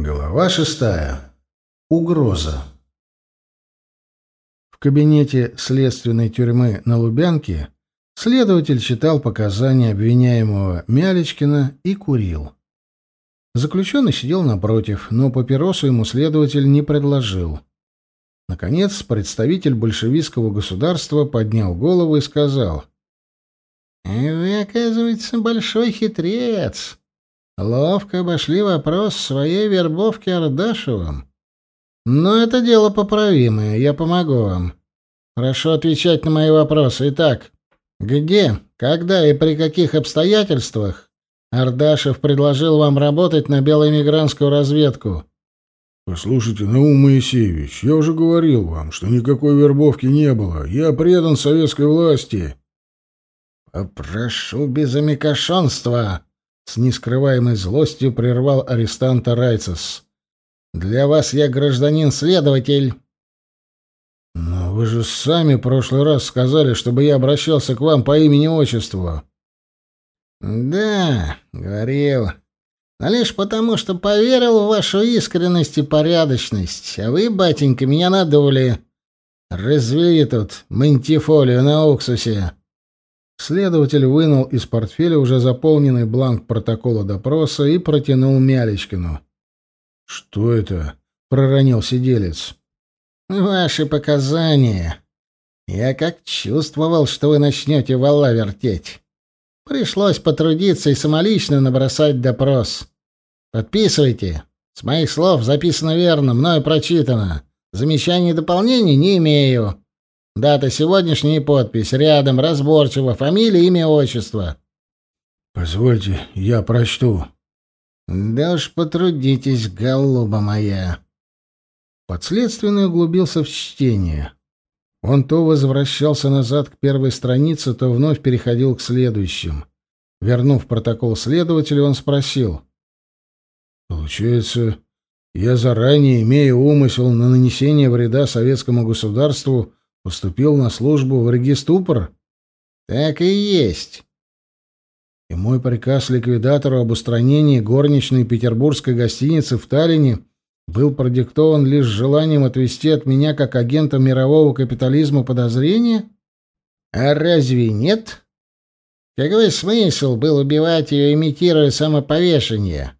Глава шестая. Угроза. В кабинете следственной тюрьмы на Лубянке следователь читал показания обвиняемого Мялечкина и курил. Заключенный сидел напротив, но папиросу ему следователь не предложил. Наконец, представитель большевистского государства поднял голову и сказал. «Вы, оказывается, большой хитрец. Ловко обошли вопрос своей вербовки Ардашевым. Но это дело поправимое, я помогу вам. Прошу отвечать на мои вопросы. Итак, где, когда и при каких обстоятельствах Ардашев предложил вам работать на белоэмигрантскую разведку? Послушайте, Наум Моисеевич, я уже говорил вам, что никакой вербовки не было. Я предан советской власти. Прошу без амикошонства, с нескрываемой злостью прервал арестанта Райцес. «Для вас я гражданин-следователь». «Но вы же сами в прошлый раз сказали, чтобы я обращался к вам по имени-отчеству». «Да, говорил. Но лишь потому, что поверил в вашу искренность и порядочность, а вы, батенька, меня надули. Развели тут мантифолию на уксусе». Следователь вынул из портфеля уже заполненный бланк протокола допроса и протянул Мялечкину. «Что это?» — проронил сиделец. «Ваши показания. Я как чувствовал, что вы начнете вала вертеть. Пришлось потрудиться и самолично набросать допрос. Подписывайте. С моих слов записано верно, мною прочитано. Замечаний и дополнений не имею. Дата сегодняшняя и подпись. Рядом разборчиво. Фамилия, имя, отчество. Позвольте, я прочту. Да уж потрудитесь, голуба моя. Подследственный углубился в чтение. Он то возвращался назад к первой странице, то вновь переходил к следующим. Вернув протокол следователю, он спросил. «Получается, я заранее, имея умысел на нанесение вреда советскому государству, Поступил на службу в региступор? Так и есть. И мой приказ ликвидатору об устранении горничной петербургской гостиницы в Таллине был продиктован лишь желанием отвести от меня как агента мирового капитализма подозрения? А разве нет? Какой смысл был убивать ее, имитируя самоповешение?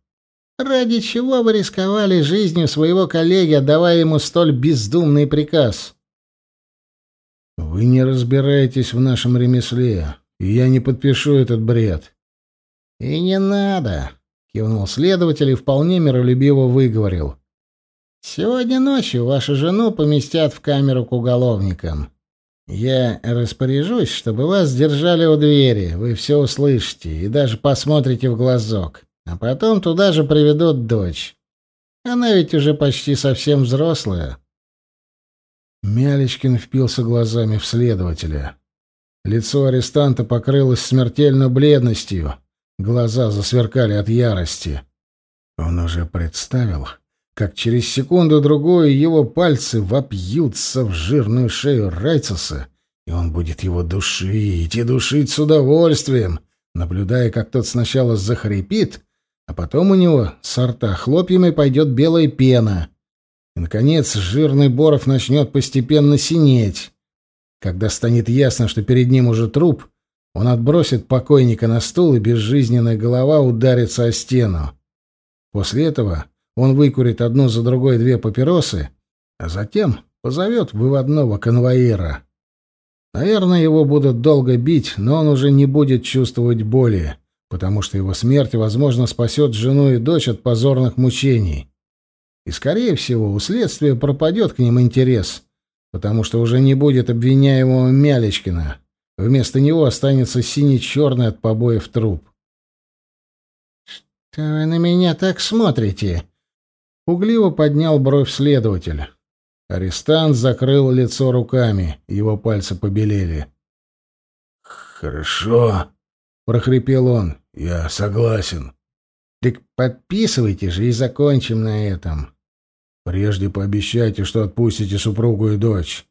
Ради чего вы рисковали жизнью своего коллеги, отдавая ему столь бездумный приказ? Вы не разбираетесь в нашем ремесле, и я не подпишу этот бред. И не надо, кивнул следователь и вполне миролюбиво выговорил. Сегодня ночью вашу жену поместят в камеру к уголовникам. Я распоряжусь, чтобы вас держали у двери. Вы все услышите и даже посмотрите в глазок. А потом туда же приведут дочь. Она ведь уже почти совсем взрослая. Мялечкин впился глазами в следователя. Лицо арестанта покрылось смертельной бледностью. Глаза засверкали от ярости. Он уже представил, как через секунду-другую его пальцы вопьются в жирную шею Райцеса, и он будет его душить и душить с удовольствием, наблюдая, как тот сначала захрипит, а потом у него с рта хлопьями пойдет белая пена — наконец, жирный Боров начнет постепенно синеть. Когда станет ясно, что перед ним уже труп, он отбросит покойника на стул, и безжизненная голова ударится о стену. После этого он выкурит одну за другой две папиросы, а затем позовет выводного конвоира. Наверное, его будут долго бить, но он уже не будет чувствовать боли, потому что его смерть, возможно, спасет жену и дочь от позорных мучений. И, скорее всего, у следствия пропадет к ним интерес, потому что уже не будет обвиняемого Мялечкина. Вместо него останется синий-черный от побоев труп. «Что вы на меня так смотрите?» Пугливо поднял бровь следователь. Арестант закрыл лицо руками, его пальцы побелели. «Хорошо», — прохрипел он, — «я согласен». «Так подписывайте же и закончим на этом». Прежде пообещайте, что отпустите супругу и дочь.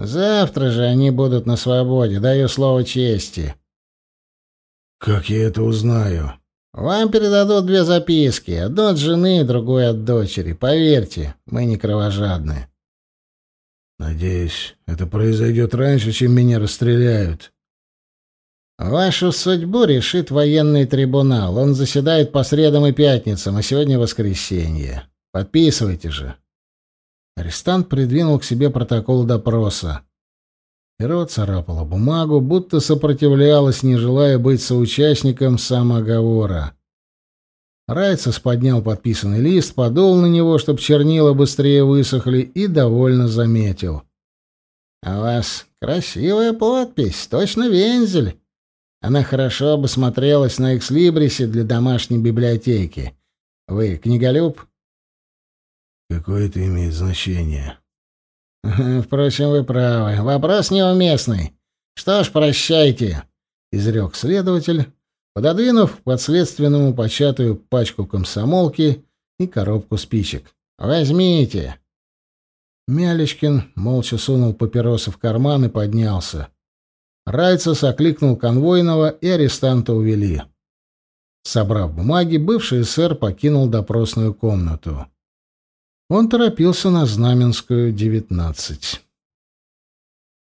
Завтра же они будут на свободе, даю слово чести. Как я это узнаю? Вам передадут две записки, одну от жены, другую от дочери. Поверьте, мы не кровожадны. Надеюсь, это произойдет раньше, чем меня расстреляют. Вашу судьбу решит военный трибунал. Он заседает по средам и пятницам, а сегодня воскресенье. Подписывайте же. Арестант придвинул к себе протокол допроса. Перо царапало бумагу, будто сопротивлялась, не желая быть соучастником самоговора. Райцес поднял подписанный лист, подул на него, чтобы чернила быстрее высохли, и довольно заметил. — А у вас красивая подпись, точно вензель. Она хорошо бы смотрелась на экслибрисе для домашней библиотеки. Вы книголюб? Какое это имеет значение? Впрочем, вы правы. Вопрос неуместный. Что ж, прощайте, изрек следователь, пододвинув подследственному початую пачку комсомолки и коробку спичек. Возьмите. Мялечкин молча сунул папиросы в карман и поднялся. Райцес окликнул конвойного, и арестанта увели. Собрав бумаги, бывший сэр покинул допросную комнату. Он торопился на Знаменскую, 19.